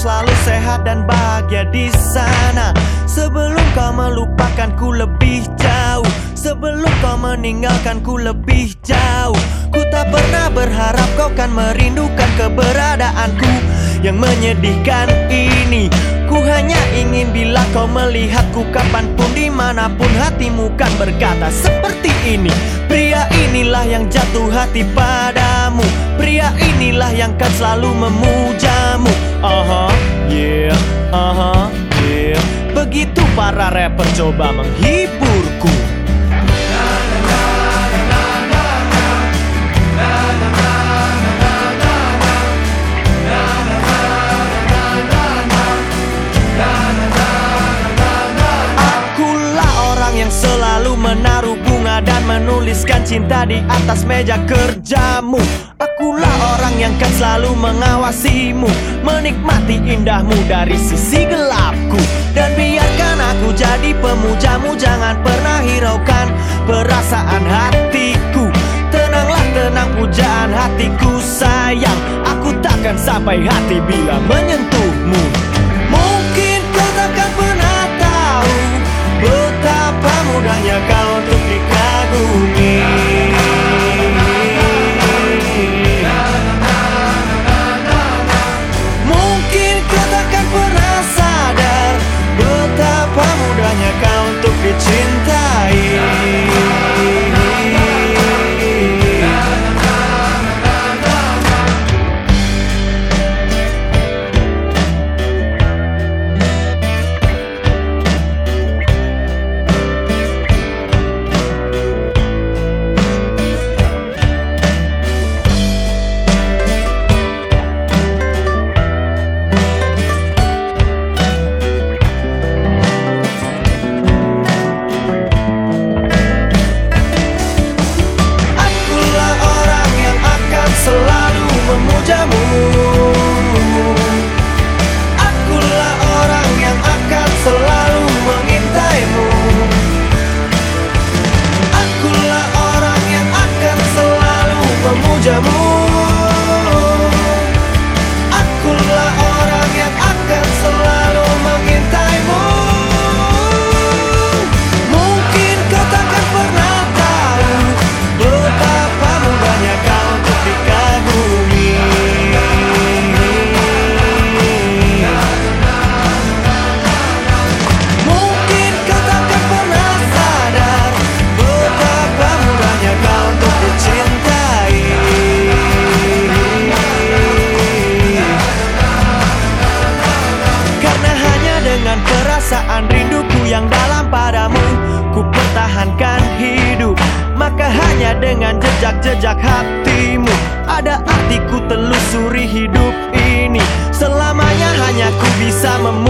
selalu sehat dan bahagia di sana. Sebelum kau melupakanku lebih jauh. Sebelum kau meninggalkanku lebih jauh. Ku tak pernah berharap kau kan merindukan keberadaanku Yang menyedihkan ini Ku hanya ingin bila kau melihatku kapan pun di mana pun Hatimu kan berkata seperti ini. Pria inilah yang jatuh hati padamu. Pria inilah yang kan selalu memujamu. Aha, yeah, aha, yeah. Begitu para rapper coba menghiburku menaruh bunga dan menuliskan cinta di atas meja kerjamu. Akulah orang yang kan selalu mengawasimu Menikmati indahmu dari sisi gelapku. Dan biarkan aku jadi pemujamu Jangan pernah hiraukan perasaan hatiku. Tenanglah tenang pujaan hatiku sayang. Aku takkan sampai hati bila menyentuhmu kau untuk perasaan rinduku yang dalam padamu. Ku pertahankan hidup Maka hanya dengan jejak-jejak hatimu. Ada artiku telusuri hidup ini. Selamanya hanya ku bisa memujamu